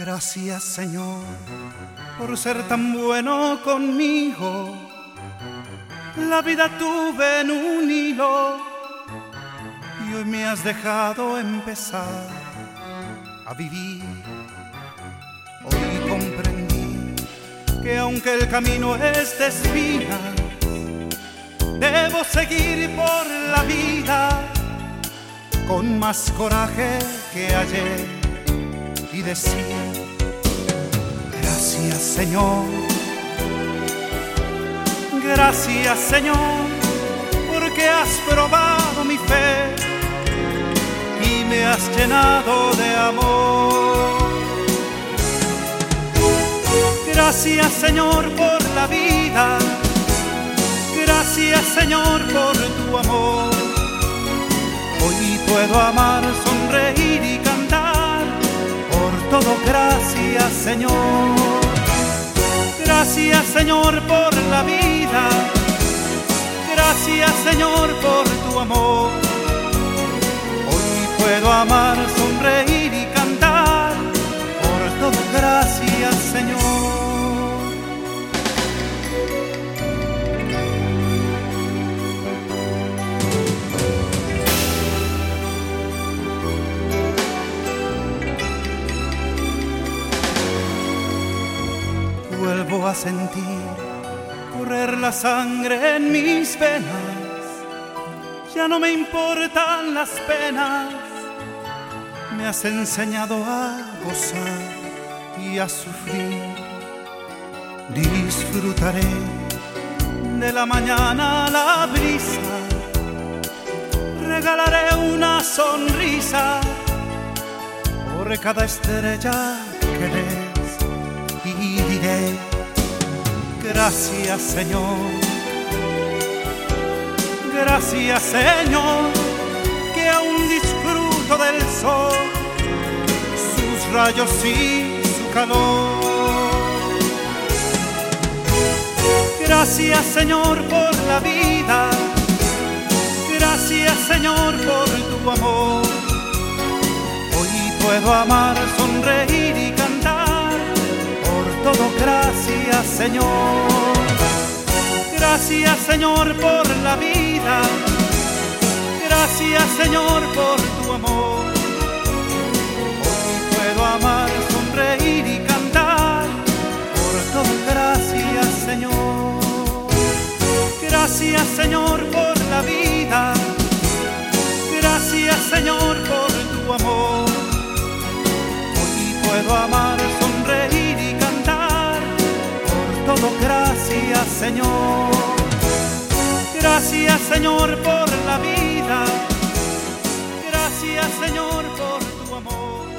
Gracias Señor por ser tan bueno conmigo. La vida tuve en un hilo y hoy me has dejado empezar a vivir. Hoy comprendí que aunque el camino es de espinas, debo seguir por la vida con más coraje que ayer y decir, gracias Señor, gracias Señor, porque has probado mi fe y me has llenado de amor. Gracias Señor por la vida, gracias Señor por tu amor. Hoy puedo amar, sonreír y todo gracias Señor. Gracias Señor por la vida. Gracias Señor por tu amor. Hoy puedo amar, vuelvo a sentir correr la sangre en mis venas. Ya no me importan las penas, me has enseñado a gozar y a sufrir. Disfrutaré de la mañana la brisa, regalaré una sonrisa por cada estrella que des Gracias Señor, gracias Señor, que aún disfruto del sol, sus rayos y su calor. Gracias Señor por la vida, gracias Señor por tu amor. Hoy puedo amar, gracias Señor. Gracias Señor por la vida. Gracias Señor por tu amor. Hoy puedo amar, sonreír y cantar. Por todo gracias Señor. Gracias Señor por la vida. Gracias Señor por todo gracias Señor. Gracias Señor por la vida. Gracias Señor por tu amor.